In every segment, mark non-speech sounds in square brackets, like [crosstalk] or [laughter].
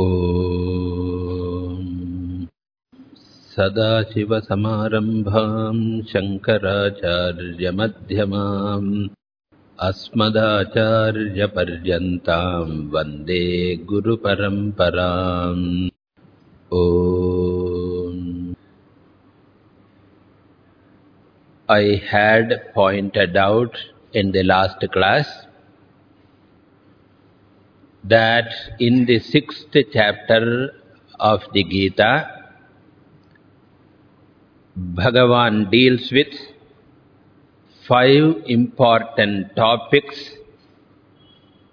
ओ सदाशिवसमारम्भां शङ्कराचार्यमध्यमाम् अस्मदाचार्यपर्यन्ताम् वन्दे गुरुपरम्पराम् ओ had point out in the last class that in the sixth chapter of the Gita, Bhagavan deals with five important topics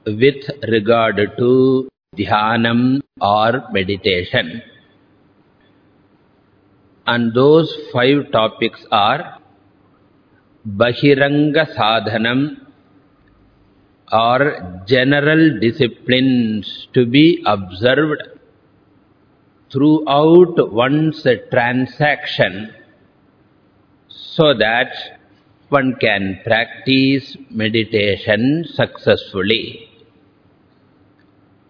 with regard to dhyanam or meditation. And those five topics are Bahiranga Sadhanam or general disciplines to be observed throughout one's transaction so that one can practice meditation successfully.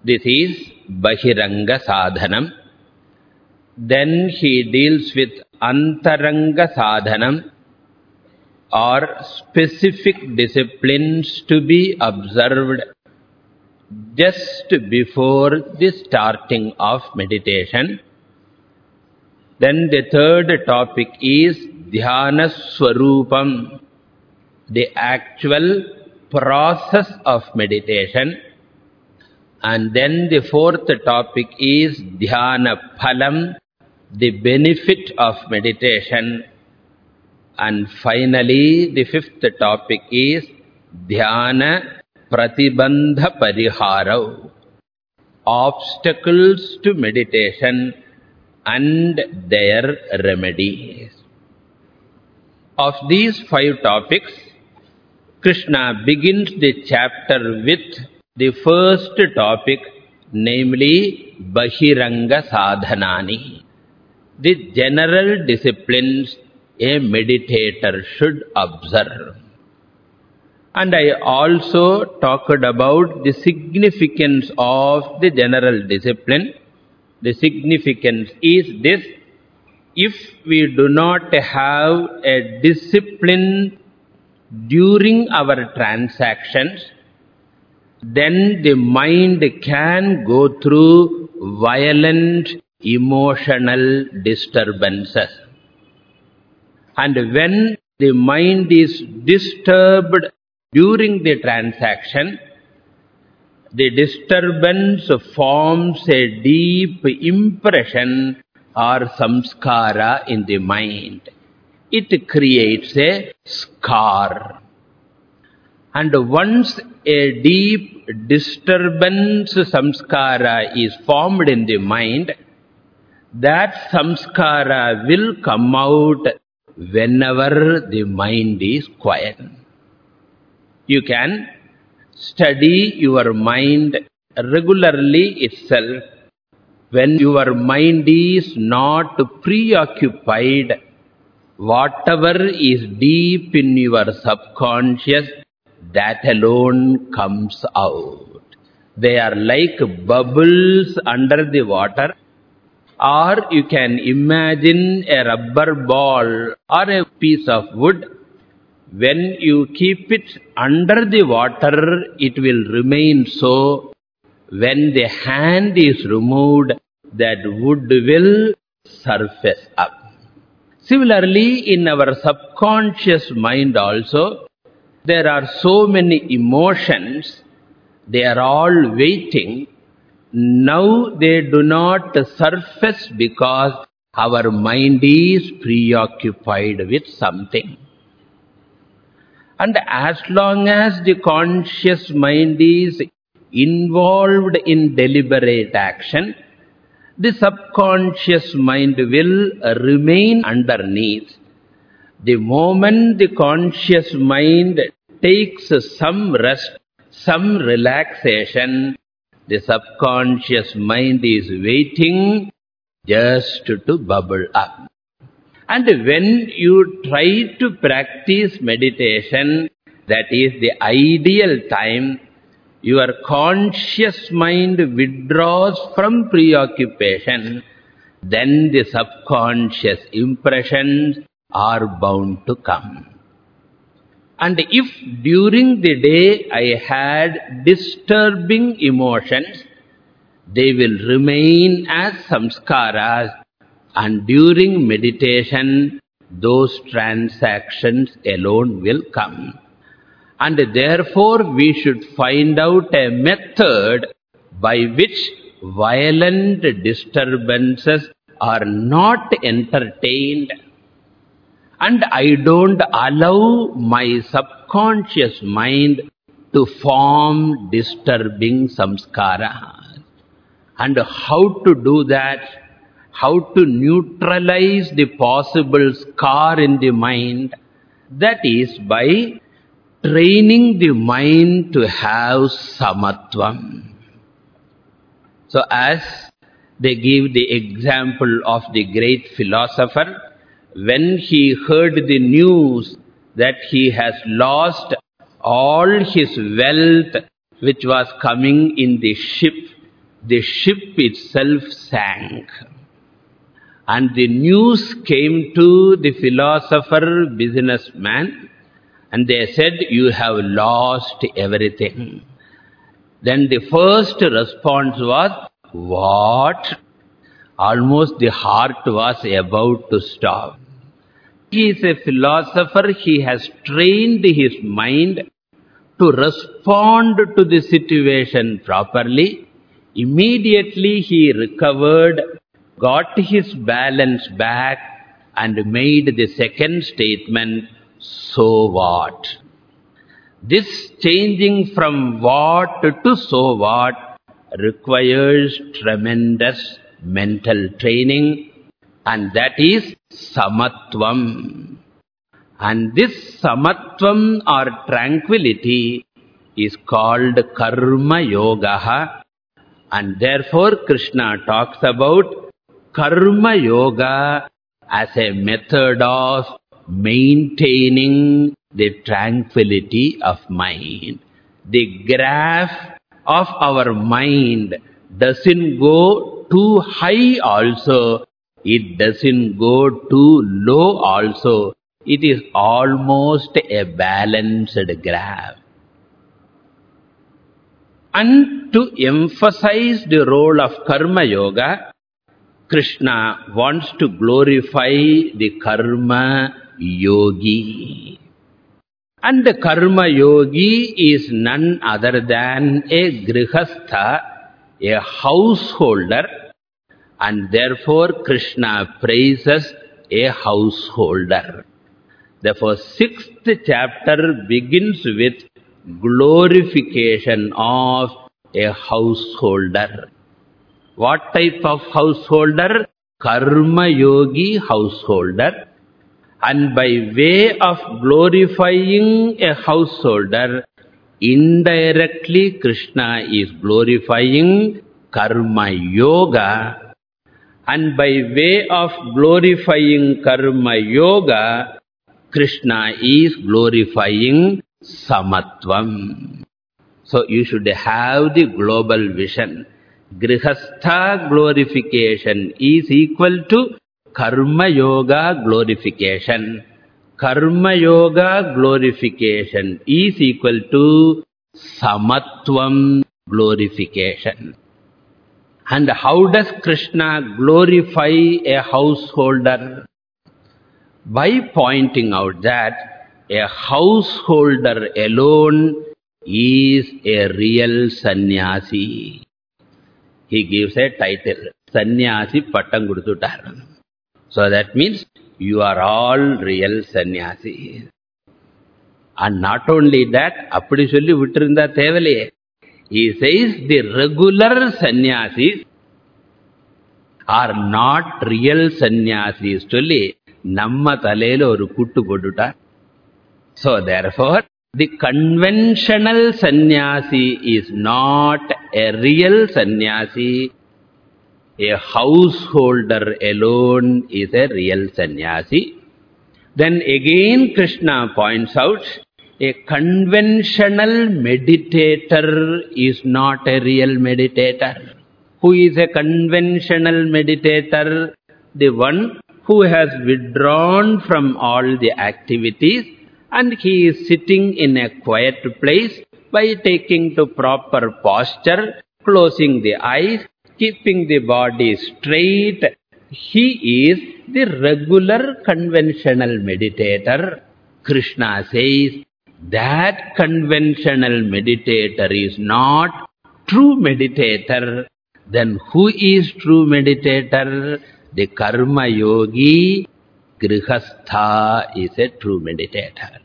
This is Bahiranga Sadhanam. Then he deals with Antaranga Sadhanam or specific disciplines to be observed just before the starting of meditation. Then the third topic is Dhyana Swarupam, the actual process of meditation. And then the fourth topic is Dhyana Phalam, the benefit of meditation. And finally, the fifth topic is Dhyana Pratibandha Pariharav. Obstacles to meditation and their remedies. Of these five topics, Krishna begins the chapter with the first topic, namely Bahiranga Sadhanani. The general disciplines a meditator should observe. And I also talked about the significance of the general discipline. The significance is this. If we do not have a discipline during our transactions, then the mind can go through violent emotional disturbances. And when the mind is disturbed during the transaction, the disturbance forms a deep impression or samskara in the mind. It creates a scar. And once a deep disturbance samskara is formed in the mind, that samskara will come out whenever the mind is quiet. You can study your mind regularly itself. When your mind is not preoccupied, whatever is deep in your subconscious, that alone comes out. They are like bubbles under the water or you can imagine a rubber ball or a piece of wood. When you keep it under the water, it will remain so. When the hand is removed, that wood will surface up. Similarly, in our subconscious mind also, there are so many emotions, they are all waiting now they do not surface because our mind is preoccupied with something. And as long as the conscious mind is involved in deliberate action, the subconscious mind will remain underneath. The moment the conscious mind takes some rest, some relaxation, the subconscious mind is waiting just to bubble up. And when you try to practice meditation, that is the ideal time, your conscious mind withdraws from preoccupation, then the subconscious impressions are bound to come. And if during the day I had disturbing emotions, they will remain as samskaras and during meditation those transactions alone will come. And therefore we should find out a method by which violent disturbances are not entertained and I don't allow my subconscious mind to form disturbing samskara. And how to do that? How to neutralize the possible scar in the mind? That is by training the mind to have samatvam. So as they give the example of the great philosopher, when he heard the news that he has lost all his wealth which was coming in the ship, the ship itself sank. And the news came to the philosopher, businessman, and they said, you have lost everything. Then the first response was, what? Almost the heart was about to stop. He is a philosopher, he has trained his mind to respond to the situation properly. Immediately he recovered, got his balance back and made the second statement, so what? This changing from what to so what requires tremendous mental training and that is samatvam. And this samatvam or tranquility is called karma yoga. And therefore Krishna talks about karma yoga as a method of maintaining the tranquility of mind. The graph of our mind doesn't go too high also, it doesn't go too low also. It is almost a balanced graph. And to emphasize the role of karma yoga, Krishna wants to glorify the karma yogi. And the karma yogi is none other than a grihastha, a householder, and therefore Krishna praises a householder. Therefore, sixth chapter begins with glorification of a householder. What type of householder? Karma yogi householder. And by way of glorifying a householder, indirectly Krishna is glorifying karma yoga. And by way of glorifying karma yoga, Krishna is glorifying samatvam. So you should have the global vision. Grihastha glorification is equal to Karma Yoga glorification. Karma Yoga glorification is equal to Samatvam glorification. And how does Krishna glorify a householder? By pointing out that a householder alone is a real sannyasi. He gives a title, Sannyasi Pattam Kuduthutar. So that means you are all real sannyasis. And not only that, அப்படி சொல்லி விட்டிருந்தா தேவலையே. He says the regular sannyasis are not real sannyasis. Tolli, namma talelo oru kuttu poduta. So therefore, the conventional sannyasi is not a real sannyasi. A householder alone is a real sannyasi. Then again Krishna points out A conventional meditator is not a real meditator. Who is a conventional meditator? The one who has withdrawn from all the activities and he is sitting in a quiet place by taking to proper posture, closing the eyes, keeping the body straight. He is the regular conventional meditator. Krishna says, that conventional meditator is not true meditator. Then who is true meditator? The karma yogi, grihastha is a true meditator.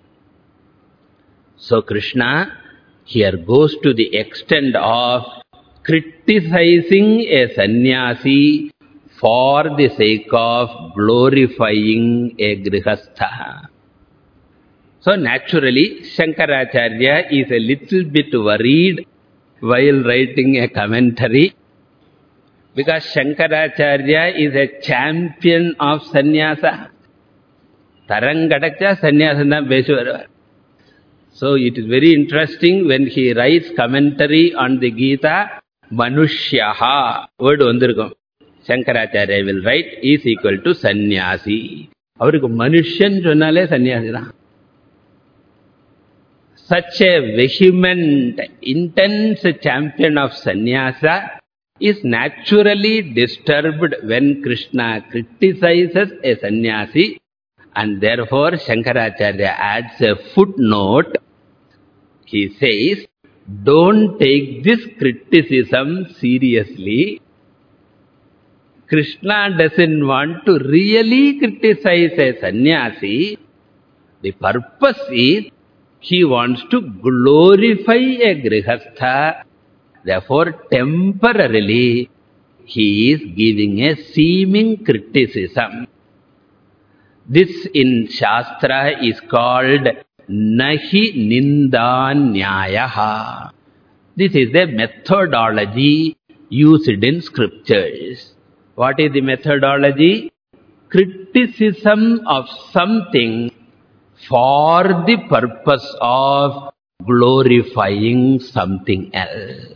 So Krishna here goes to the extent of criticizing a sannyasi for the sake of glorifying a grihastha. So naturally, Shankaracharya is a little bit worried while writing a commentary because Shankaracharya is a champion of sannyasa. Tarangadacha sannyasana beshuvarvar. So it is very interesting when he writes commentary on the Gita, Manushyaha, word vandirukum. Shankaracharya will write is equal to sannyasi. அவருக்கு மனுஷன் சொன்னாலே சன்னியாசி தான் such a vehement, intense champion of sannyasa is naturally disturbed when Krishna criticizes a sannyasi and therefore Shankaracharya adds a footnote. He says, don't take this criticism seriously. Krishna doesn't want to really criticize a sannyasi. The purpose is he wants to glorify a grihastha. Therefore, temporarily, he is giving a seeming criticism. This in Shastra is called Nahi Nindanyayaha. This is the methodology used in scriptures. What is the methodology? Criticism of something for the purpose of glorifying something else.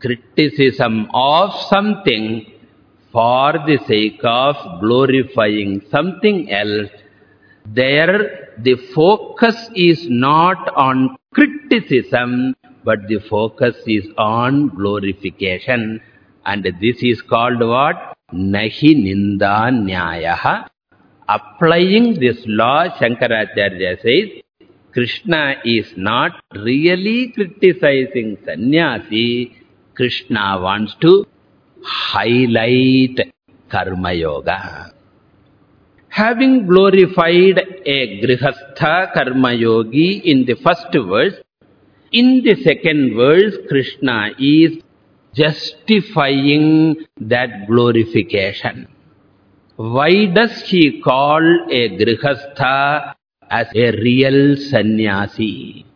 Criticism of something for the sake of glorifying something else, there the focus is not on criticism, but the focus is on glorification. And this is called what? Nahi ninda nyayaha. Applying this law, Shankaracharya says, Krishna is not really criticizing sannyasi. Krishna wants to highlight karma yoga. Having glorified a grihastha karma yogi in the first verse, in the second verse, Krishna is justifying that glorification. Why does he call a grihastha as a real sannyasi?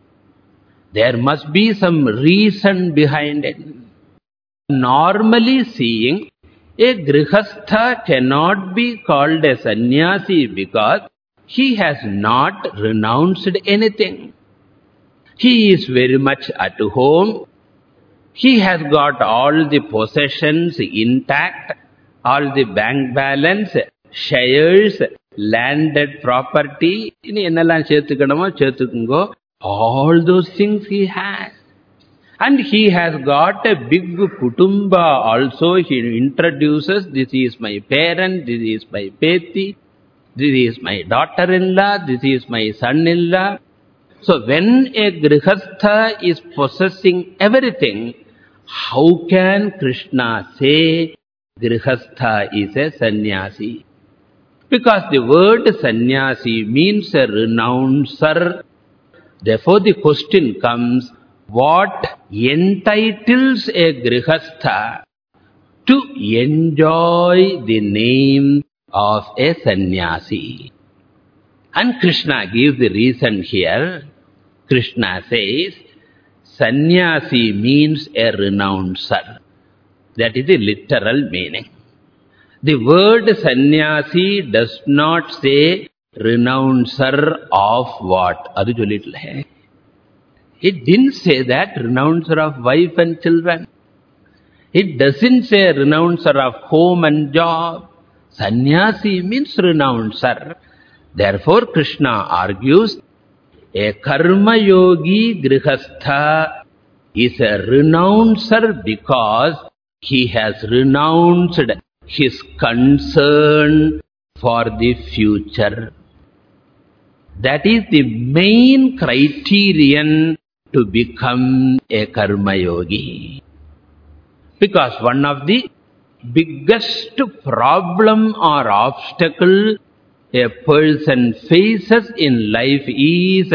There must be some reason behind it. Normally seeing, a grihastha cannot be called a sannyasi because he has not renounced anything. He is very much at home. He has got all the possessions intact, all the bank balance, shares, landed property, all those things he has. And he has got a big kutumba also. He introduces, this is my parent, this is my peti, this is my daughter-in-law, this is my son-in-law. So when a grihastha is possessing everything, how can Krishna say grihastha is a sannyasi? Because the word sannyasi means a renouncer. Therefore the question comes, what entitles a grihastha to enjoy the name of a sannyasi? And Krishna gives the reason here. Krishna says, sannyasi means a renouncer. That is the literal meaning. The word sannyasi does not say renouncer of what? Adu cholittle hai. It didn't say that renouncer of wife and children. It doesn't say renouncer of home and job. Sannyasi means renouncer. Therefore, Krishna argues, a karma yogi grihastha is a renouncer because he has renounced his concern for the future. That is the main criterion to become a karma yogi. Because one of the biggest problem or obstacle a person faces in life is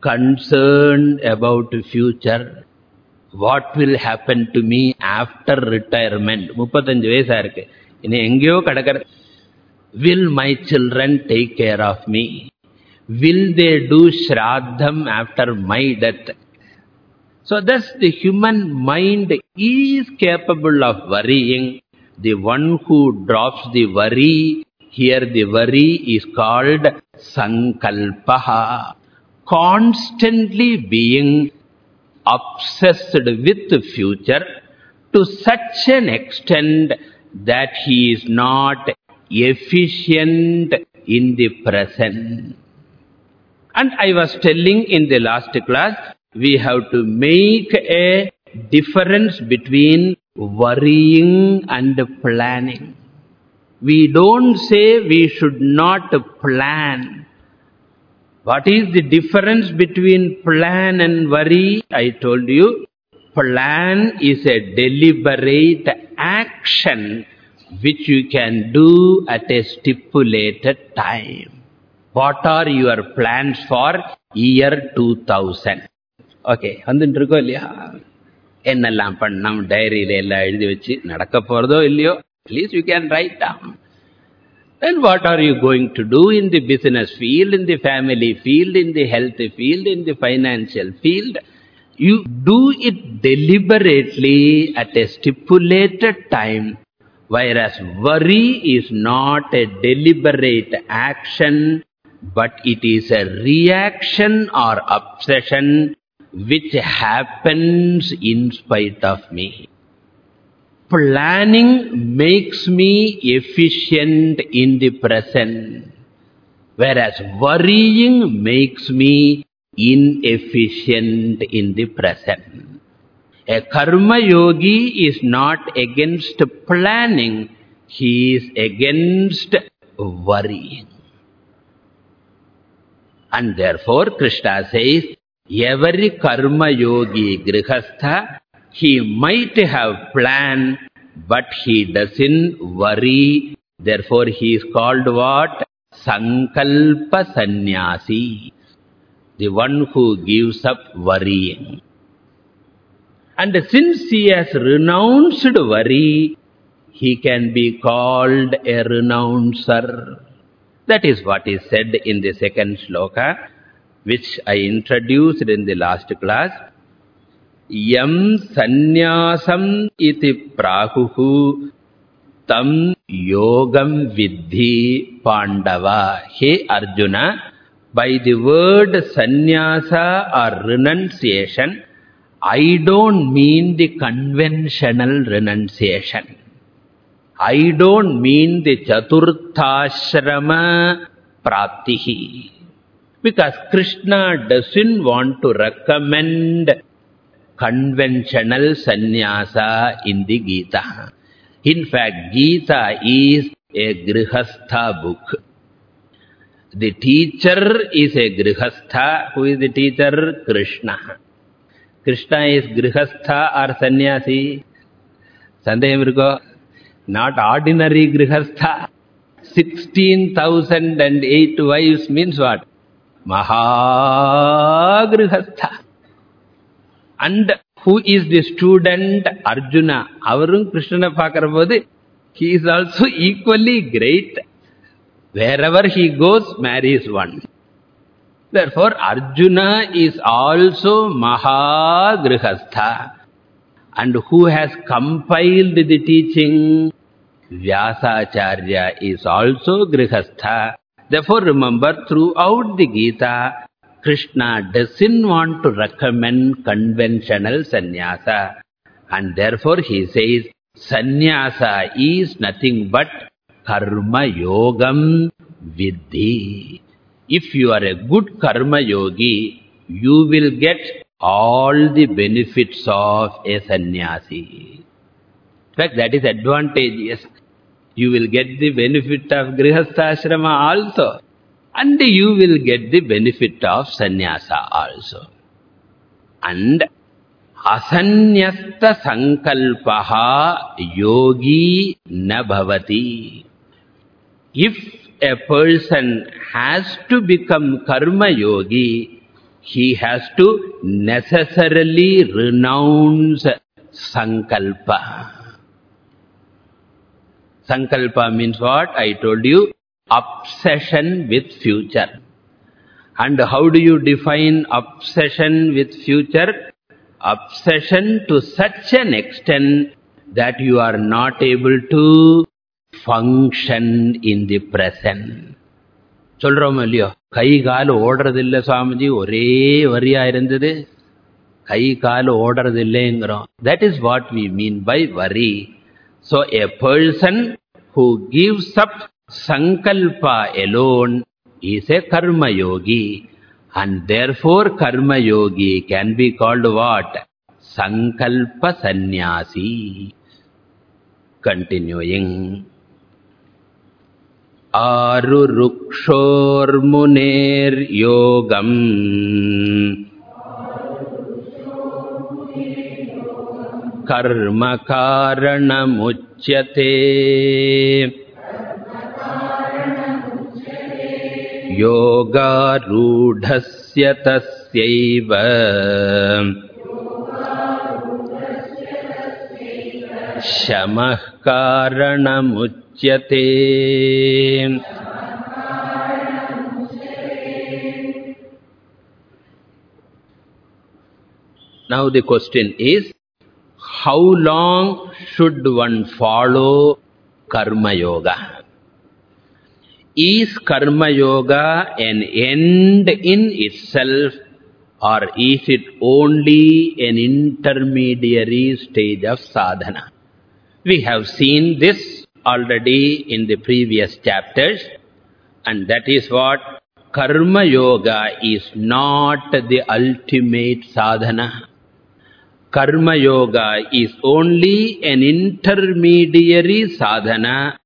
concern about future. What will happen to me after retirement? 35 வயசா இருக்கு. இனி எங்கேயோ கடக்கிற Will my children take care of me? Will they do shraddham after my death? So thus the human mind is capable of worrying. The one who drops the worry, here the worry is called sankalpaha. Constantly being obsessed with the future to such an extent that he is not efficient in the present. And I was telling in the last class, we have to make a difference between worrying and planning. We don't say we should not plan. What is the difference between plan and worry? I told you, plan is a deliberate action which you can do at a stipulated time. What are your plans for year 2000? Okay, வந்துட்டு இருக்கோம் இல்லையா என்னெல்லாம் பண்ணோம் டைரியில எல்லாம் எழுதி வச்சு நடக்க போறதோ இல்லையோ at least you can write down. Then what are you going to do in the business field, in the family field, in the health field, in the financial field? You do it deliberately at a stipulated time, whereas worry is not a deliberate action, but it is a reaction or obsession which happens in spite of me. Planning makes me efficient in the present, whereas worrying makes me inefficient in the present. A karma yogi is not against planning, he is against worrying. And therefore Krishna says, every karma yogi grihastha, he might have planned, but he doesn't worry. Therefore he is called what? Sankalpa sannyasi. The one who gives up worrying. And since he has renounced worry, he can be called a renouncer. That is what is said in the second sloka, which I introduced in the last class. Yam sannyasam iti prahuhu tam yogam vidhi pandava. He Arjuna, by the word sannyasa or renunciation, I don't mean the conventional renunciation. I don't mean the chaturthashrama praptihi. Because Krishna doesn't want to recommend conventional sannyasa in the Gita. In fact, Gita is a grihastha book. The teacher is a grihastha. Who is the teacher? Krishna. Krishna is grihastha or sannyasi? Sandeham irukko? Not ordinary grihastha. 16,008 wives means what? Mahagrihastha. And who is the student? Arjuna. Avarum Krishna paakarapodu, he is also equally great. Wherever he goes, marries one. Therefore, Arjuna is also Mahagrihastha. And who has compiled the teaching? Vyasacharya is also Grihastha. Therefore, remember, throughout the Gita, Krishna doesn't want to recommend conventional sannyasa. And therefore, he says, sannyasa is nothing but karma yogam vidhi. If you are a good karma yogi, you will get all the benefits of a sannyasi. In fact, that is advantageous. You will get the benefit of grihastha ashrama also. And you will get the benefit of sannyasa also. And asanyasta sankalpaha yogi na bhavati. If a person has to become karma yogi, he has to necessarily renounce sankalpa. Sankalpa means what? I told you, obsession with future. And how do you define obsession with future? Obsession to such an extent that you are not able to function in the present. சொல்றோம் இல்லையோ கை கால் ஓடுறதில்லை சுவாமிஜி ஒரே வரியா இருந்தது கை கால் ஓடுறதில்லைங்கிறோம் that is what we mean by வரி so a person who gives up sankalpa alone is a karma yogi and therefore karma yogi can be called what? sankalpa sannyasi continuing. आरुरुक्षोर्मुनेर् योगम्। कर्मकारणमुच्यते योगारूढस्य तस्यैव शमः कारणमुच्यते Now the question is, how long should one follow Karma Yoga? Is Karma Yoga an end in itself or is it only an intermediary stage of sadhana? We have seen this already in the previous chapters and that is what Karma Yoga is not the ultimate sadhana. Karma Yoga is only an intermediary sadhana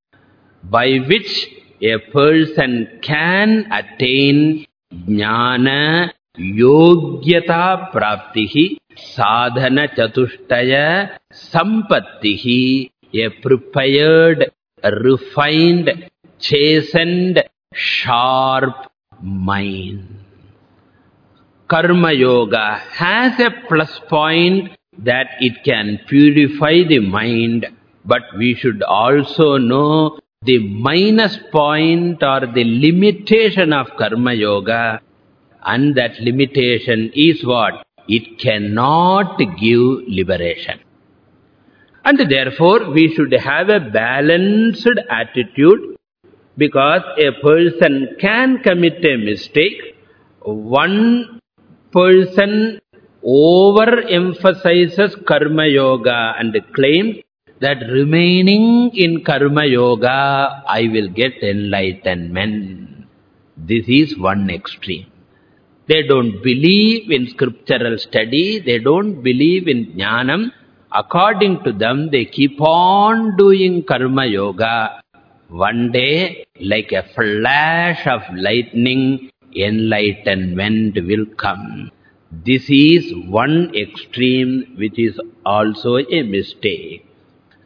by which a person can attain jnana yogyata praptihi sadhana chatushtaya sampattihi a prepared, refined, chastened, sharp mind. Karma Yoga has a plus point that it can purify the mind, but we should also know the minus point or the limitation of Karma Yoga. And that limitation is what? It cannot give liberation. And therefore, we should have a balanced attitude because a person can commit a mistake. One person overemphasizes Karma Yoga and claims that remaining in Karma Yoga, I will get enlightenment. This is one extreme. They don't believe in scriptural study, they don't believe in jnanam. According to them, they keep on doing Karma Yoga. One day, like a flash of lightning, enlightenment will come. This is one extreme which is also a mistake.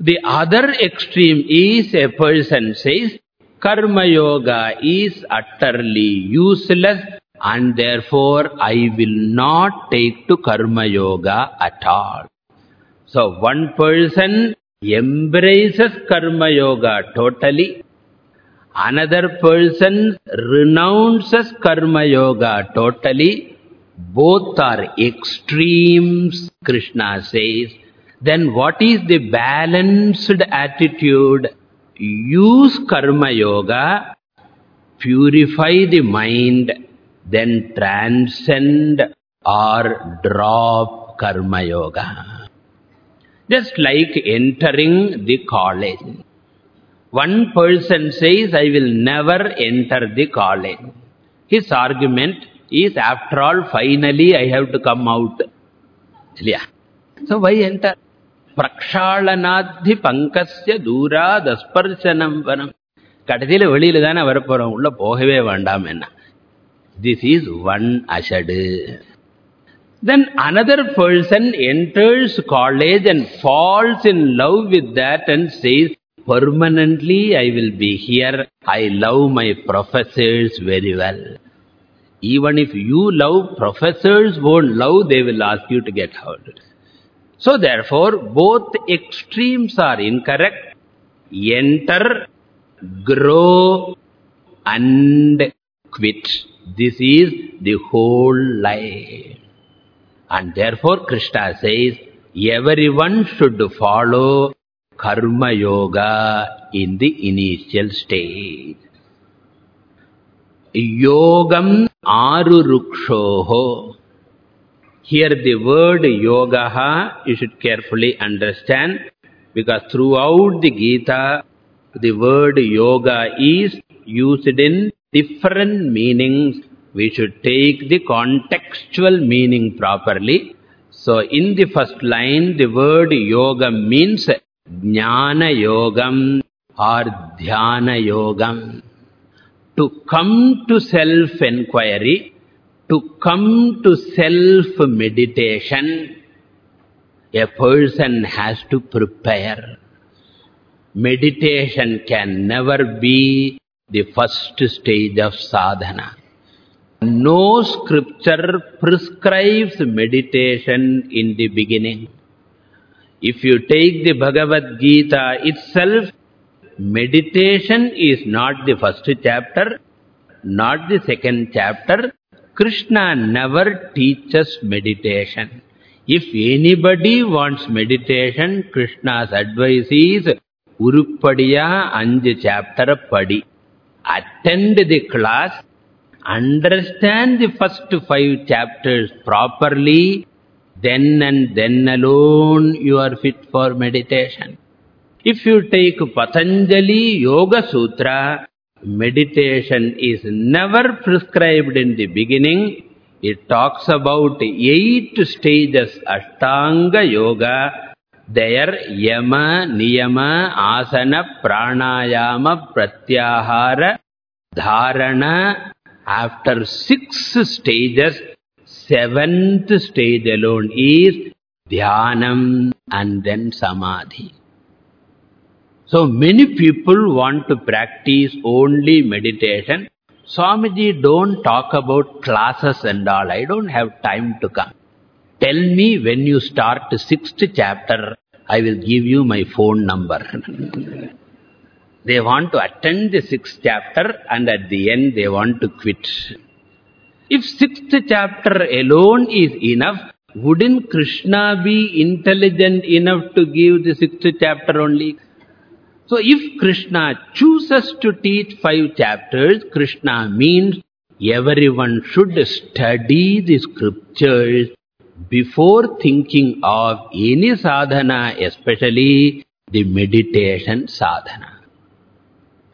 The other extreme is a person says, Karma Yoga is utterly useless and therefore I will not take to Karma Yoga at all. So one person embraces Karma Yoga totally. Another person renounces Karma Yoga totally. Both are extremes, Krishna says. Then what is the balanced attitude? Use Karma Yoga purify the mind, then transcend or drop karma yoga. Just like entering the college. One person says, I will never enter the college. His argument is, after all, finally I have to come out. Yeah. So why enter? பிரக்ஷாளனாத்தி பங்கஸ்ய தூரா தஸ்பர்சனம் வனம் கடைசியில் வெளியில தானே வரப்போறோம் உள்ள போகவே வேண்டாம் என்ன திஸ் இஸ் ஒன் அஷடு then another person enters college and falls in love with that and says permanently I will be here I love my professors very well even if you love professors won't love they will ask you to get out so therefore, both extremes are incorrect. Enter, grow, and quit. This is the whole life. And therefore, Krishna says, everyone should follow karma yoga in the initial stage. Yogam arurukshoho here the word yoga, you should carefully understand, because throughout the Gita, the word yoga is used in different meanings. We should take the contextual meaning properly. So in the first line, the word yoga means jnana yogam or dhyana yogam. To come to self-enquiry, to come to self-meditation, a person has to prepare. Meditation can never be the first stage of sadhana. No scripture prescribes meditation in the beginning. If you take the Bhagavad Gita itself, meditation is not the first chapter, not the second chapter, Krishna never teaches meditation. If anybody wants meditation, Krishna's advice is, Uruppadiya Anju chapter Padi. Attend the class, understand the first five chapters properly, then and then alone you are fit for meditation. If you take Patanjali Yoga Sutra, meditation is never prescribed in the beginning. It talks about eight stages, Ashtanga Yoga. There, Yama, Niyama, Asana, Pranayama, Pratyahara, Dharana. After six stages, seventh stage alone is Dhyanam and then Samadhi. So many people want to practice only meditation. Swamiji, don't talk about classes and all. I don't have time to come. Tell me when you start the sixth chapter, I will give you my phone number. [laughs] they want to attend the sixth chapter and at the end they want to quit. If sixth chapter alone is enough, wouldn't Krishna be intelligent enough to give the sixth chapter only? So if Krishna chooses to teach five chapters, Krishna means everyone should study the scriptures before thinking of any sadhana, especially the meditation sadhana.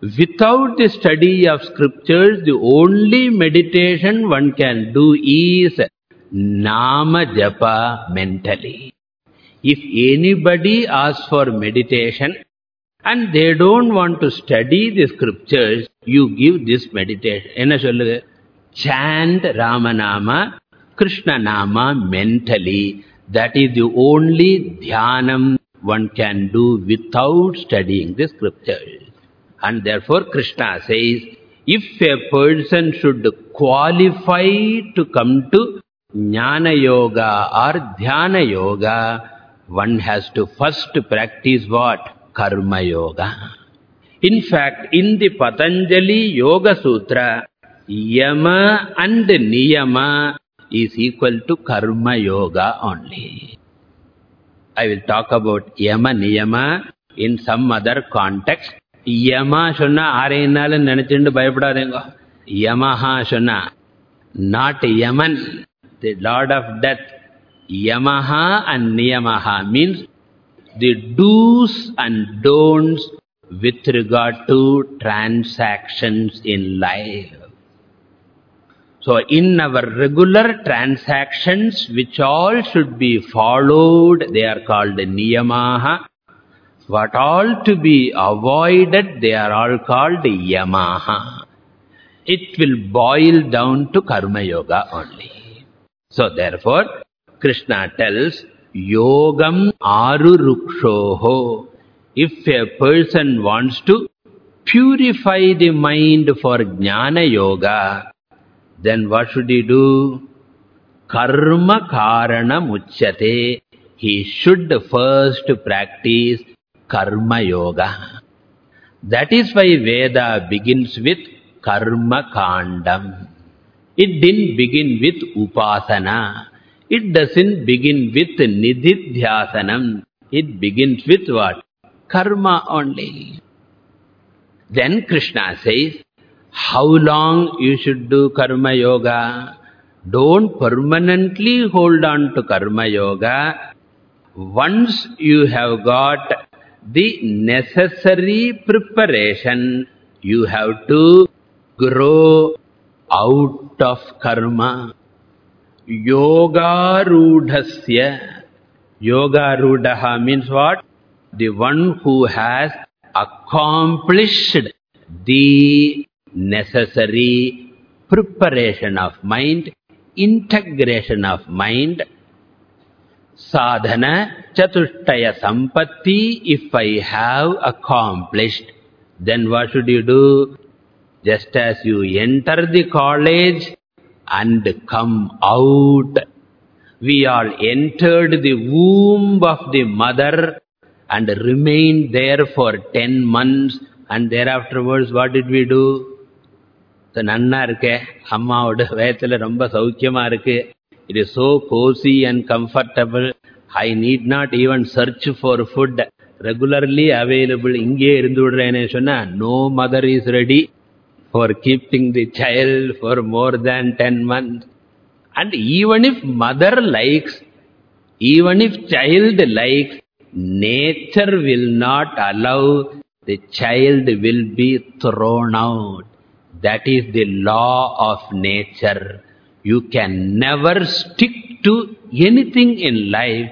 Without the study of scriptures, the only meditation one can do is nama japa mentally. If anybody asks for meditation, and they don't want to study the scriptures, you give this meditation. Enna solluga? Chant Ramanama, Krishna Nama mentally. That is the only dhyanam one can do without studying the scriptures. And therefore Krishna says, if a person should qualify to come to Jnana Yoga or Dhyana Yoga, one has to first practice what? Karma Yoga. In fact, in the Patanjali Yoga Sutra, Yama and Niyama is equal to Karma Yoga only. I will talk about Yama Niyama in some other context. யமா சொன்னா ஆரையினாலும் நினைச்சுட்டு பயப்படாதேங்க Yamaha சொன்னா not Yaman, the lord of death. Yamaha and Niyamaha means the do's and don'ts with regard to transactions in life. So in our regular transactions, which all should be followed, they are called Niyamaha. What all to be avoided, they are all called Yamaha. It will boil down to Karma Yoga only. So therefore, Krishna tells, Yogam arurukshoho. If a person wants to purify the mind for Jnana Yoga, then what should he do? Karma karanam uchyate. He should first practice Karma Yoga. That is why Veda begins with Karma Kandam. It didn't begin with Upasana. It doesn't begin with Nididhyasanam. It begins with what? Karma only. Then Krishna says, how long you should do Karma Yoga? Don't permanently hold on to Karma Yoga. Once you have got the necessary preparation, you have to grow out of karma. Yogarudhasya. Yogarudhaha means what? The one who has accomplished the necessary preparation of mind, integration of mind, sadhana, chatushtaya sampatti, if I have accomplished, then what should you do? Just as you enter the college and come out, we all entered the womb of the mother and remained there for ten months and thereafterwards what did we do? So, நன்னா இருக்கே அம்மாவோட வயத்துல ரொம்ப சௌக்கியமா இருக்கு it is so cozy and comfortable I need not even search for food regularly available இங்கே இருந்து விடுறேன்னு சொன்னா no mother is ready for keeping the child for more than 10 months. And even if mother likes even if child likes nature will not allow the child will be thrown out. That is the law of nature. You can never stick to anything in life.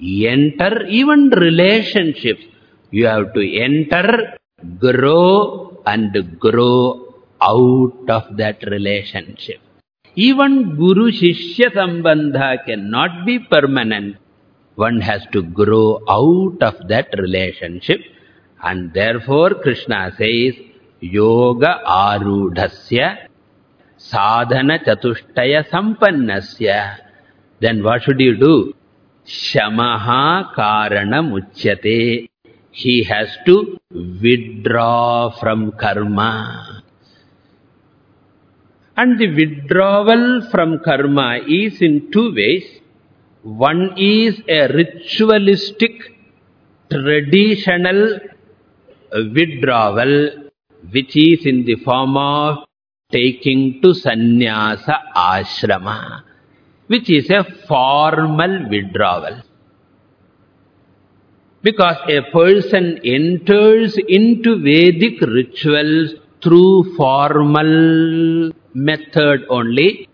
Enter even relationships. You have to enter grow and grow out of that relationship. Even guru shishya sambandha cannot be permanent. One has to grow out of that relationship. And therefore krishna says yoga arudhasya sadhana chatushtaya sampannasya. Then what should you do? Shamaha karanam uchyate he has to withdraw from karma and the withdrawal from karma is in two ways one is a ritualistic traditional withdrawal which is in the form of taking to sannyasa ashrama, which is a formal withdrawal. Because a person enters into Vedic rituals through formal method only.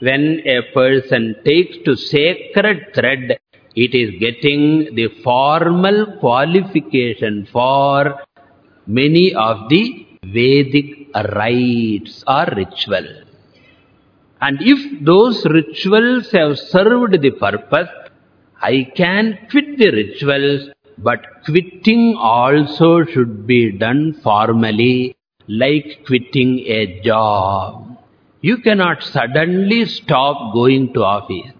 When a person takes to sacred thread, it is getting the formal qualification for many of the Vedic rites or ritual. And if those rituals have served the purpose, I can quit the rituals, but quitting also should be done formally, like quitting a job. You cannot suddenly stop going to office.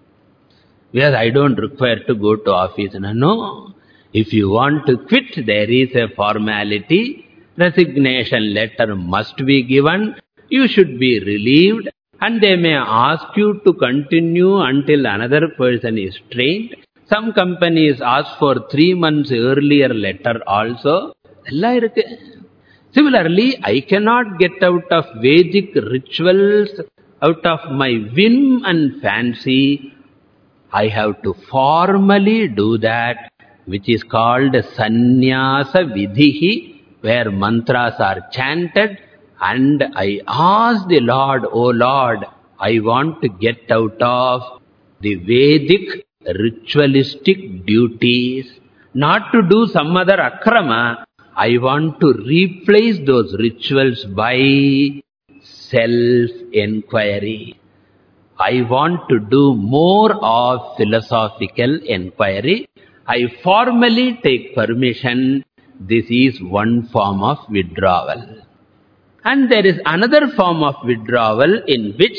Because I don't require to go to office. No, no. If you want to quit, there is a formality. Resignation letter must be given. You should be relieved. And they may ask you to continue until another person is trained. Some companies ask for three months earlier letter also. All Similarly, I cannot get out of Vedic rituals, out of my whim and fancy. I have to formally do that, which is called sannyasa vidhihi, where mantras are chanted. And I ask the Lord, O Lord, I want to get out of the Vedic ritualistic duties, not to do some other akrama. I want to replace those rituals by self-enquiry. I want to do more of philosophical enquiry. I formally take permission. This is one form of withdrawal. And there is another form of withdrawal in which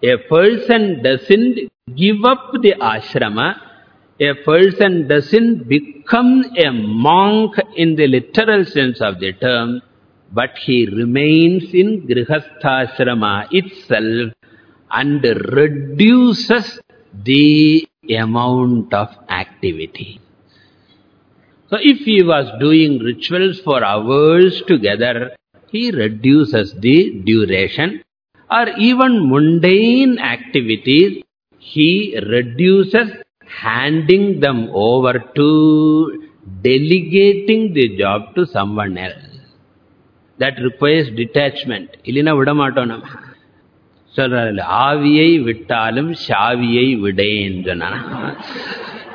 a person doesn't give up the ashrama, a person doesn't become a monk in the literal sense of the term, but he remains in grihasthashrama itself and reduces the amount of activity. So if he was doing rituals for hours together, he reduces the duration or even mundane activities, he reduces handing them over to delegating the job to someone else. That requires detachment. இல்லைனா விட மாட்டோம் நம்ம சொல்றாரு ஆவியை விட்டாலும் ஷாவியை விடேன் சொன்னானா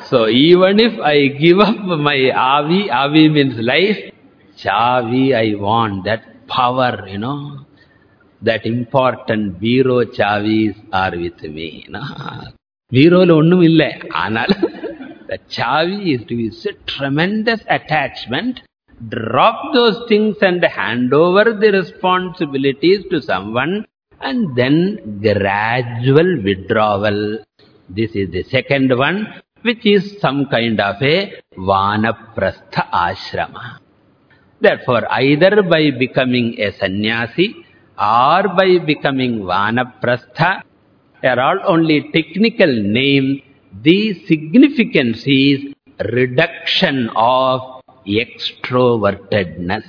So even if I give up my avi, avi means life, chavi I want, that power, you know, that important bureau chavis are with me. You know. Veerola onnum illa. Anal. The chavi is to be a tremendous attachment. Drop those things and hand over the responsibilities to someone and then gradual withdrawal. This is the second one, which is some kind of a vanaprastha ashrama. Therefore, either by becoming a sannyasi or by becoming vanaprastha, are all only technical name. The significance is reduction of extrovertedness.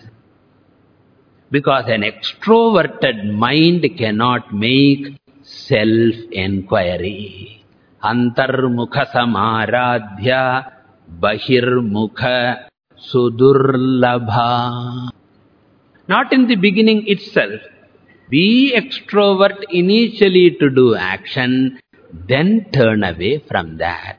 Because an extroverted mind cannot make self-enquiry. Antarmukha samaradhya bahirmukha sudurlabha. Not in the beginning itself. Be extrovert initially to do action, then turn away from that.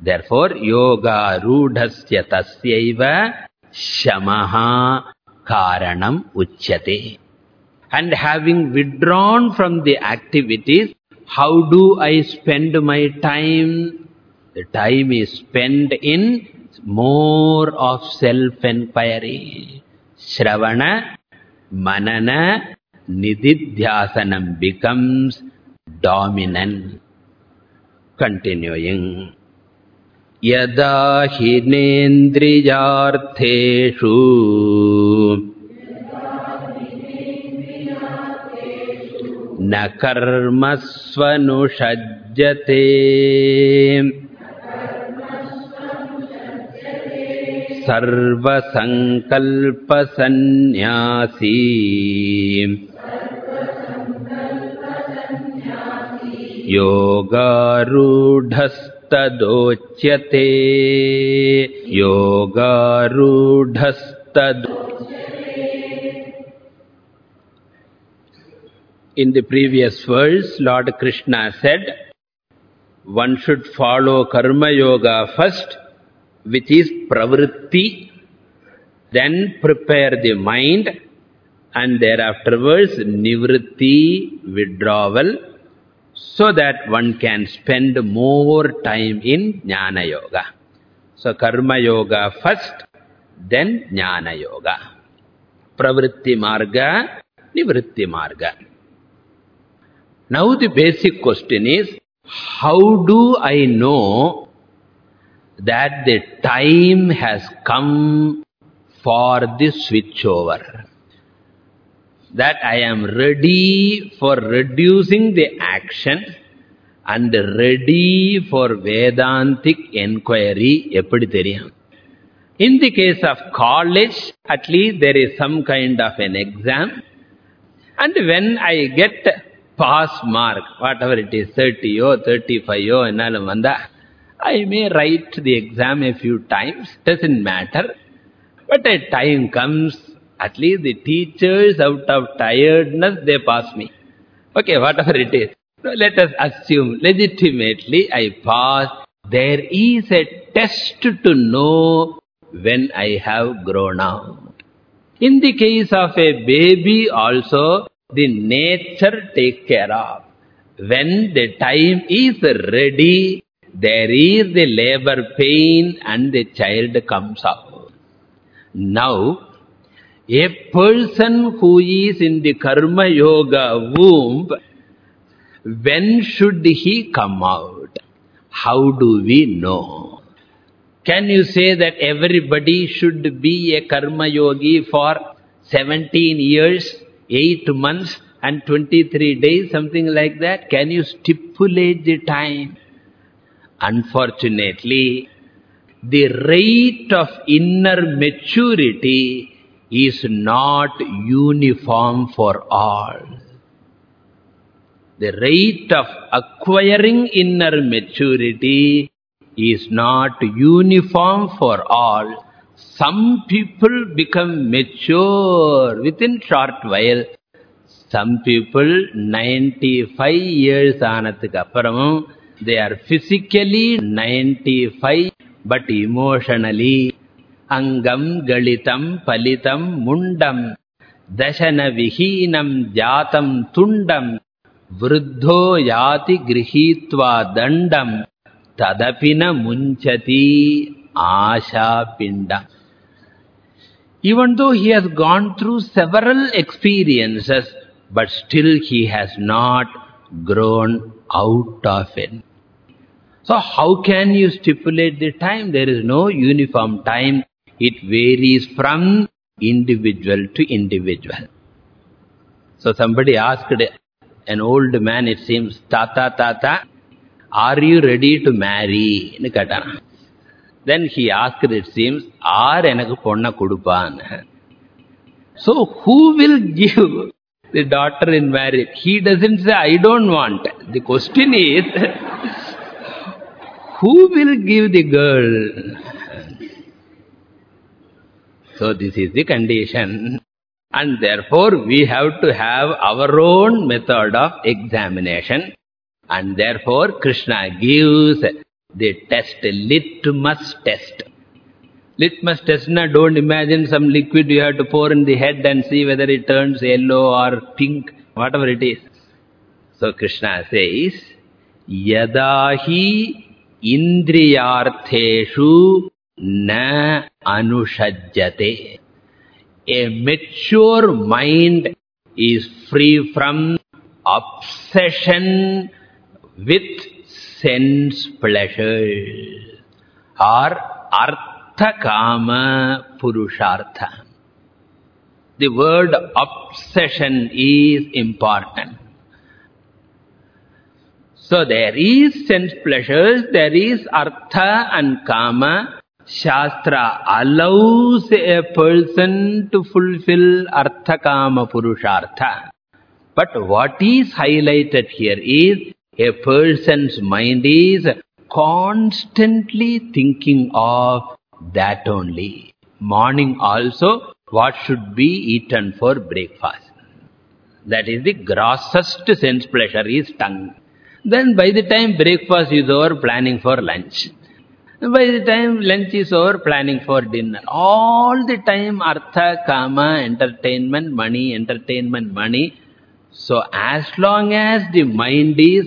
Therefore, yoga rudhasya tasyaiva shamaha karanam uchyate. And having withdrawn from the activities, how do I spend my time? The time is spent in more of self-enquiry. Shravana, manana, nididhyasanam becomes dominant. Continuing. यदा हिनेन्द्रियार्थेषु न कर्मस्वनुषज्यते सर्वसङ्कल्पसन्न्यासी योगारूढस्तदोच्यते। योगारूढस्तद् In the previous verse, Lord Krishna said, one should follow Karma Yoga first, which is pravritti, then prepare the mind, and thereafterwards nivritti, withdrawal, so that one can spend more time in Jnana Yoga. So Karma Yoga first, then Jnana Yoga. Pravritti Marga, Nivritti Marga. Now the basic question is, how do I know that the time has come for the switchover? that I am ready for reducing the action and ready for Vedantic inquiry. In the case of college, at least there is some kind of an exam. And when I get pass mark, whatever it is, 30 or 35 or ennalam vanda, I may write the exam a few times, doesn't matter. But a time comes at least the teachers out of tiredness, they pass me. Okay, whatever it is. So let us assume legitimately I pass. There is a test to know when I have grown out. In the case of a baby also, the nature take care of. When the time is ready, there is the labor pain and the child comes out. Now, a person who is in the karma yoga womb, when should he come out? How do we know? Can you say that everybody should be a karma yogi for 17 years, 8 months and 23 days, something like that? Can you stipulate the time? Unfortunately, the rate of inner maturity is not uniform for all. The rate of acquiring inner maturity is not uniform for all. Some people become mature within short while. Some people 95 years anathukku they are physically 95 but emotionally அங்கம் கலிதம் பலிதம் முண்டம் தசன விஹீனம் ஜாதம் துண்டம் விருத்தோ யாதி கிரகீத்வா தண்டம் ததபின முஞ்சதி Asha pindam. Even though he has gone through several experiences, but still he has not grown out of it. So how can you stipulate the time? There is no uniform time. It varies from individual to individual. So somebody asked an old man, it seems, Tata, Tata, are you ready to marry? Then he asked, it seems, are enakku ponna kudupan? So who will give the daughter in marriage? He doesn't say, I don't want. The question is, [laughs] who will give the girl? So this is the condition. And therefore we have to have our own method of examination. And therefore Krishna gives the test, litmus test. Litmus test, na, don't imagine some liquid you have to pour in the head and see whether it turns yellow or pink, whatever it is. So Krishna says, Yadahi indriyartheshu na anushajyate. A mature mind is free from obsession with sense pleasure or artha kama purushartha. The word obsession is important. So there is sense pleasures, there is artha and kama. Shastra allows a person to fulfill artha kama purushartha. But what is highlighted here is a person's mind is constantly thinking of that only. Morning also, what should be eaten for breakfast. That is the grossest sense pleasure is tongue. Then by the time breakfast is over, planning for lunch. By the time lunch is over, planning for dinner. All the time, artha, kama, entertainment, money, entertainment, money. So as long as the mind is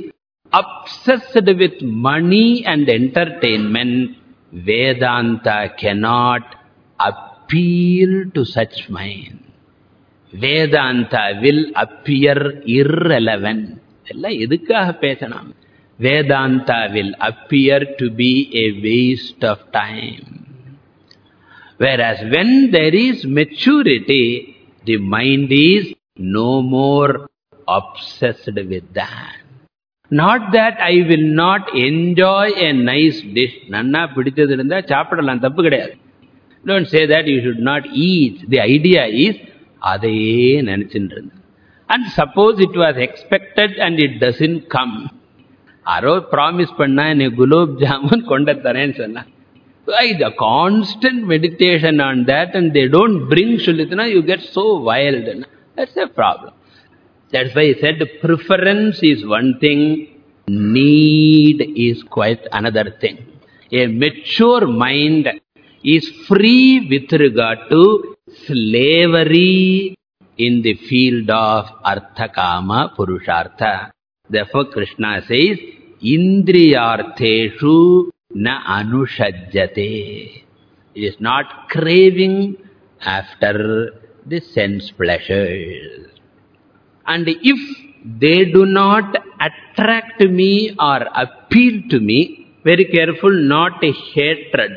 obsessed with money and entertainment, Vedanta cannot appeal to such mind. Vedanta will appear irrelevant. எல்லாம் எதுக்காக பேசணும் Vedanta will appear to be a waste of time. Whereas when there is maturity, the mind is no more obsessed with that. Not that I will not enjoy a nice dish. Nanna pidichadhirindha chapadalan tappu kadaiyadu. Don't say that you should not eat. The idea is adaye nanichindrindha. And suppose it was expected and it doesn't come. Aro promise panna ne gulab jamun konda taren sanna. The constant meditation on that and they don't bring shulitana, you get so wild. That's a problem. That's why he said preference is one thing, need is quite another thing. A mature mind is free with regard to slavery in the field of Artha Kama Purushartha. Therefore, Krishna says, Indriyartheshu na anushajyate. It is not craving after the sense pleasures. And if they do not attract me or appeal to me, very careful, not hatred.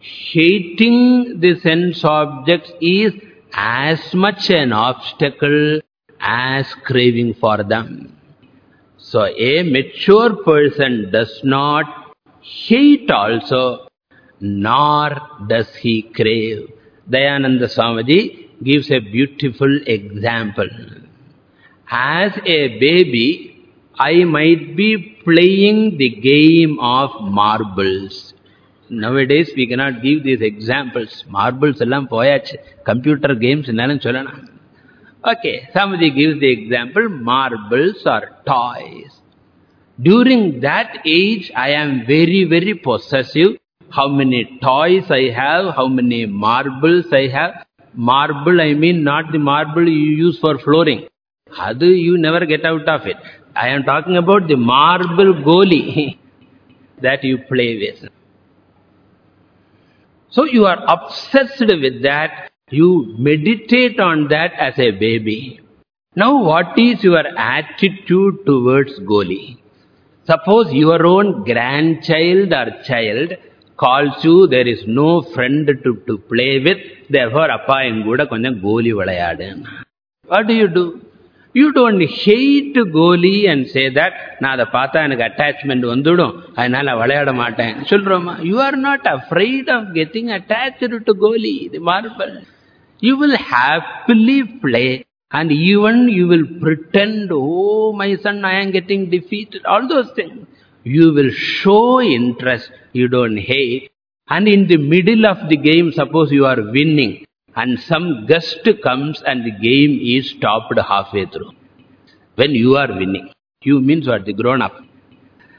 Hating the sense objects is as much an obstacle as craving for them. So a mature person does not hate also, nor does he crave. Dayananda Swamiji gives a beautiful example. As a baby, I might be playing the game of marbles. Nowadays, we cannot give these examples. Marbles allam poyach, computer games nallam solana. Okay, somebody gives the example, marbles or toys. During that age, I am very, very possessive. How many toys I have, how many marbles I have. Marble, I mean not the marble you use for flooring. Adu, you never get out of it. I am talking about the marble goli [laughs] that you play with. So you are obsessed with that. You meditate on that as a baby. Now what is your attitude towards goli? Suppose your own grandchild or child calls you, there is no friend to, to play with, therefore, appa enguda konjam goli vilayadu. What do you do? You don't hate goli and say that, நான் அதை பார்த்தா எனக்கு attachment வந்துடும், அதனால விளையாட மாட்டேன். சொல்றோமா? You are not afraid of getting attached to goli, the marble. You will happily play and even you will pretend, oh my son, I am getting defeated, all those things. You will show interest, you don't hate. And in the middle of the game, suppose you are winning, and some gust comes and the game is stopped halfway through. When you are winning, you means what? The grown up.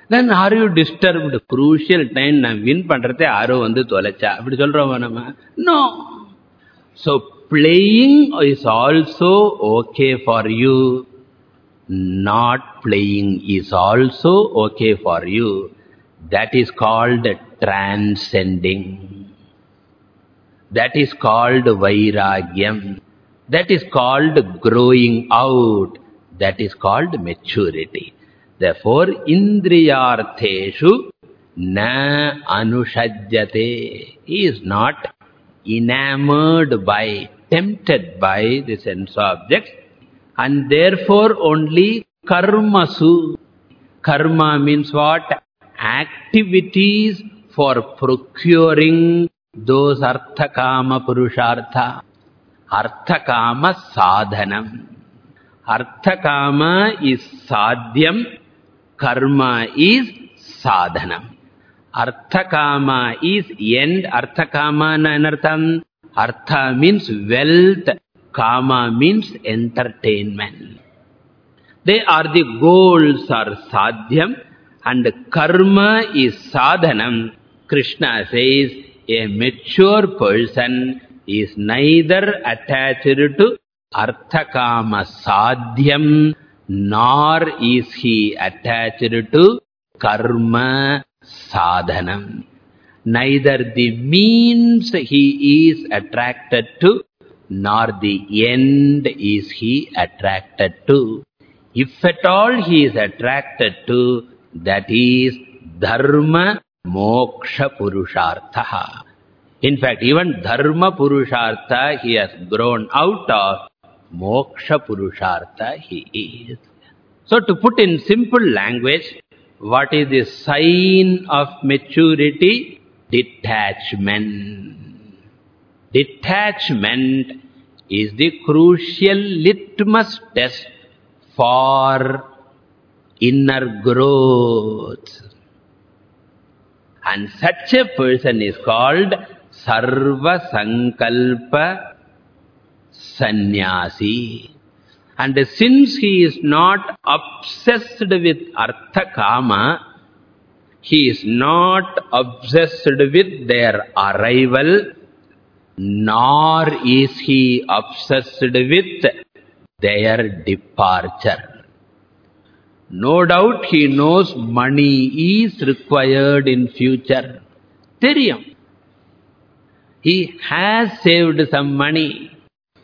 Then are you disturbed? Crucial time, நான் win பண்றதே ஆரோ வந்து தொலைச்சா. அப்படி சொல்றோமா நம்ம? No. So playing is also okay for you. Not playing is also okay for you. That is called transcending. That is called vairagyam. That is called growing out. That is called maturity. Therefore, indriyartheshu na anushajyate. He is not enamored by, tempted by the sense objects. And therefore, only karmasu. Karma means what? Activities for procuring those arthakama purushartha. Arthakama sadhanam. Arthakama is sadhyam, karma is sadhanam. Artha kama is end, artha kama. Artha means wealth, kama means entertainment. They are the goals are sadhyam and karma is sadhanam. Krishna says, a mature person is neither attached to arthakama sadhyam nor is he attached to karma sadhanam. Neither the means he is attracted to nor the end is he attracted to. If at all he is attracted to, that is dharma moksha purushartha. In fact, even dharma purushartha he has grown out of, moksha purushartha he is. So to put in simple language, what is the sign of maturity? Detachment. Detachment is the crucial litmus test for inner growth. And such a person is called Sarva Sankalpa Sannyasi. And since he is not obsessed with Artha Kama, he is not obsessed with their arrival, nor is he obsessed with their departure. No doubt he knows money is required in future. Theriyum. He has saved some money,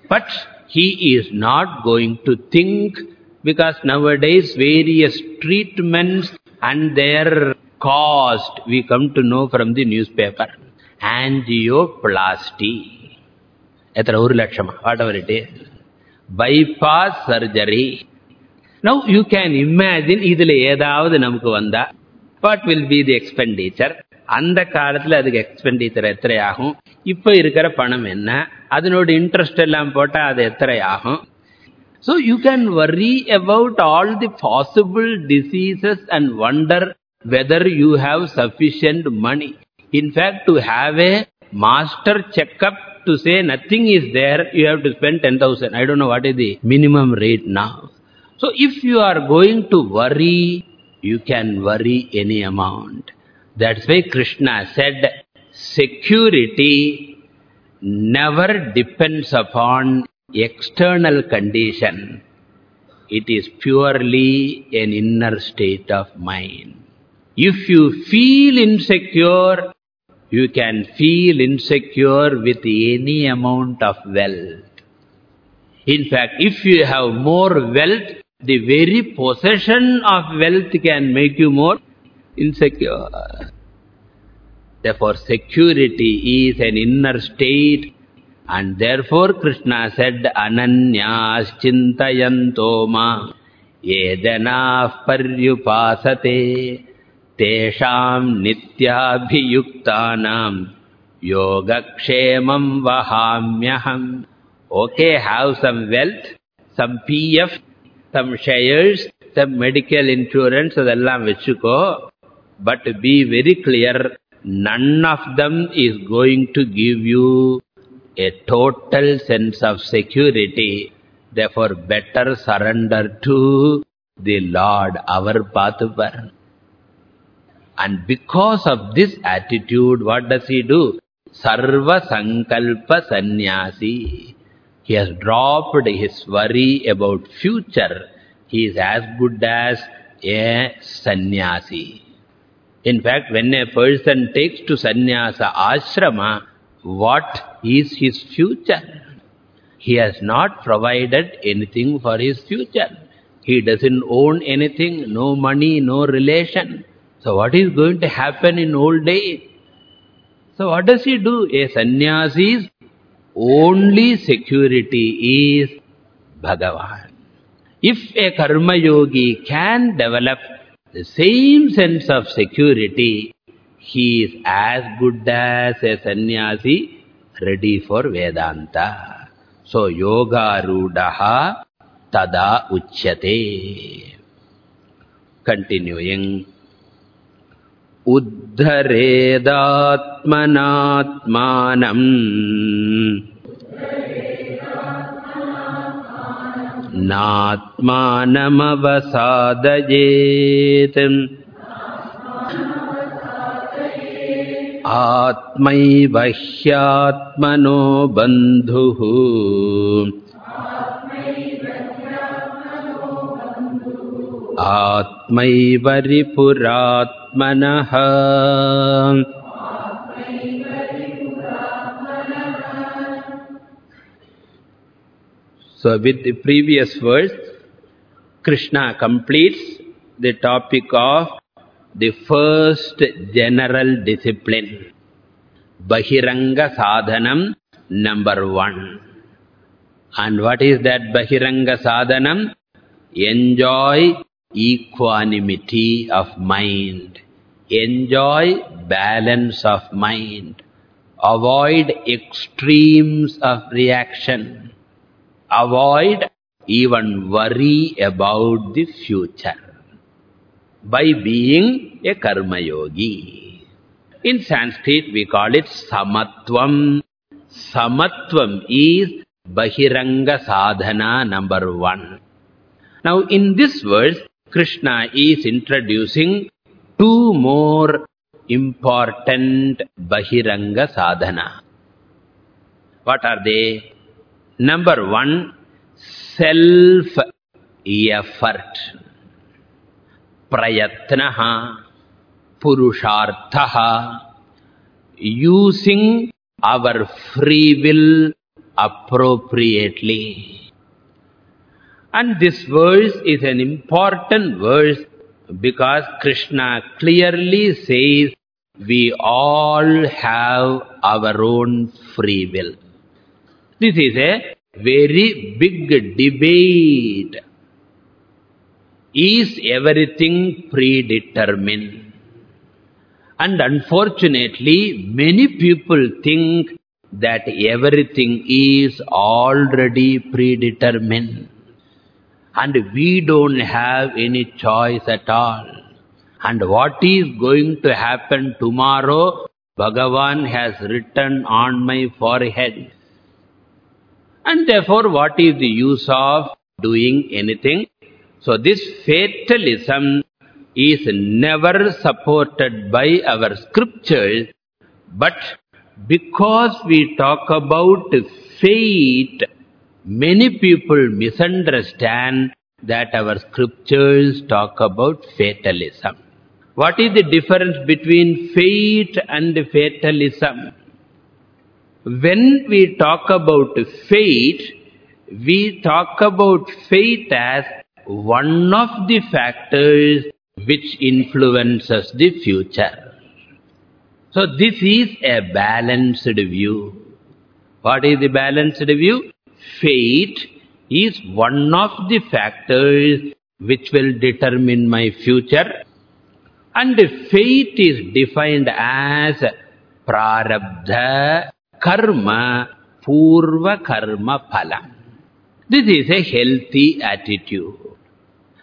but he is not going to think because nowadays various treatments and their cost we come to know from the newspaper. Angioplasty. Whatever it is. Bypass surgery. Now you can imagine, idhila. What will be the expenditure? அந்த காலத்துல அதுக்கு expenditure எத்தனை ஆகும் இப்ப இருக்கிற பணம் என்ன அதனோட இன்ட்ரெஸ்ட் எல்லாம் போட்டா அது எத்தனை ஆகும் So you can worry about all the possible diseases and wonder whether you have sufficient money. In fact, to have a master checkup to say nothing is there, you have to spend 10,000. I don't know what is the minimum rate now. So if you are going to worry, you can worry any amount. That's why Krishna said, security never depends upon external condition. It is purely an inner state of mind. If you feel insecure, you can feel insecure with any amount of wealth. In fact, if you have more wealth, the very possession of wealth can make you more insecure. Therefore, security is an inner state and therefore Krishna said, Ananyas chintayantoma yedanah paryupasate tesham nityabhiyuktanam yogakshemam vahamyaham. Okay, have some wealth, some PF, some shares, some medical insurance, adallam vechukko. But be very clear, none of them is going to give you a total sense of security. Therefore, better surrender to the Lord, our Patupar. And because of this attitude, what does he do? Sarva Sankalpa Sannyasi. He has dropped his worry about future. He is as good as a sannyasi. In fact, when a person takes to sannyasa ashrama, what is his future? He has not provided anything for his future. He doesn't own anything, no money, no relation. So what is going to happen in old age? So what does he do? A sannyasi's only security is Bhagavan. If a karma yogi can develop the same sense of security, he is as good as a sannyasi ready for Vedanta. So, yoga rudaha tada uchyate. Continuing. Uddharedatmanatmanam नात्मानमवसादयेत्। आत्मैव ह्यात्मनो बन्धुः। आत्मैव रिपुरात्मनः So with the previous verse, Krishna completes the topic of the first general discipline, Bahiranga Sadhanam number one. And what is that Bahiranga Sadhanam? Enjoy equanimity of mind. Enjoy balance of mind. avoid extremes of reaction, avoid even worry about the future by being a karma yogi. In Sanskrit, we call it samatvam. Samatvam is bahiranga sadhana number one. Now, in this verse, Krishna is introducing two more important bahiranga sadhana. What are they? Number one, self-effort. Prayatnaha, Purusharthaha, using our free will appropriately. And this verse is an important verse because Krishna clearly says we all have our own free will. This is a very big debate. Is everything predetermined? And unfortunately, many people think that everything is already predetermined. And we don't have any choice at all. And what is going to happen tomorrow, Bhagavan has written on my forehead. And therefore, what is the use of doing anything? So this fatalism is never supported by our scriptures, but because we talk about fate, many people misunderstand that our scriptures talk about fatalism. What is the difference between fate and fatalism? When we talk about fate, we talk about fate as one of the factors which influences the future. So this is a balanced view. What is the balanced view? Fate is one of the factors which will determine my future. And fate is defined as prarabdha karma purva karma phalam. This is a healthy attitude.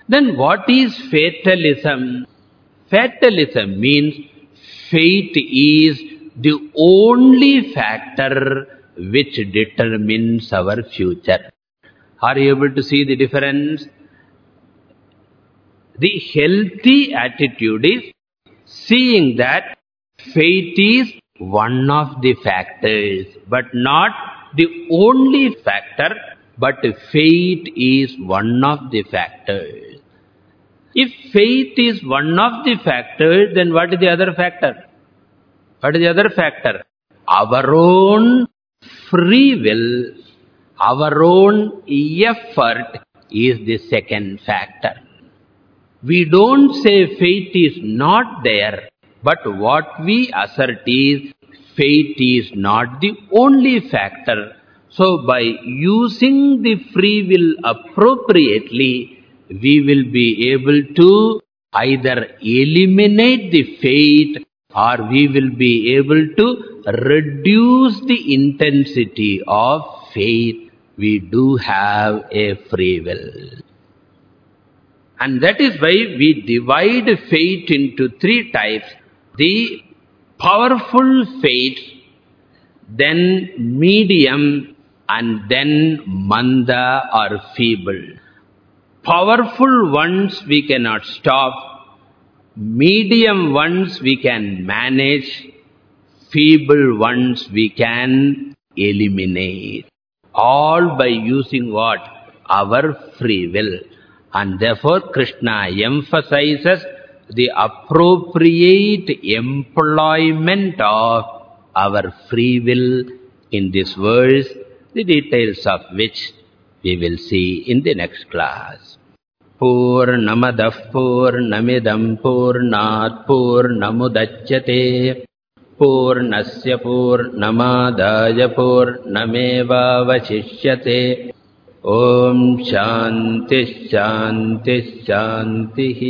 Then what is fatalism? Fatalism means fate is the only factor which determines our future. Are you able to see the difference? The healthy attitude is seeing that fate is one of the factors, but not the only factor, but faith is one of the factors. If faith is one of the factors, then what is the other factor? What is the other factor? Our own free will, our own effort is the second factor. We don't say faith is not there, but what we assert is fate is not the only factor. So by using the free will appropriately, we will be able to either eliminate the fate or we will be able to reduce the intensity of faith. We do have a free will. And that is why we divide faith into three types. The powerful faith, then medium, and then manda or feeble. Powerful ones we cannot stop. Medium ones we can manage. Feeble ones we can eliminate. All by using what? Our free will. And therefore Krishna emphasizes the appropriate employment of our free will in this verse, the details of which we will see in the next class. पूर्णमदः पूर्णमिदम् पूर्णात् पूर्णमुदच्यते पूर्णस्य पूर्णमादाय पूर्णमेवावशिष्यते ॐ शान्तिः शान्तिः शान्तिः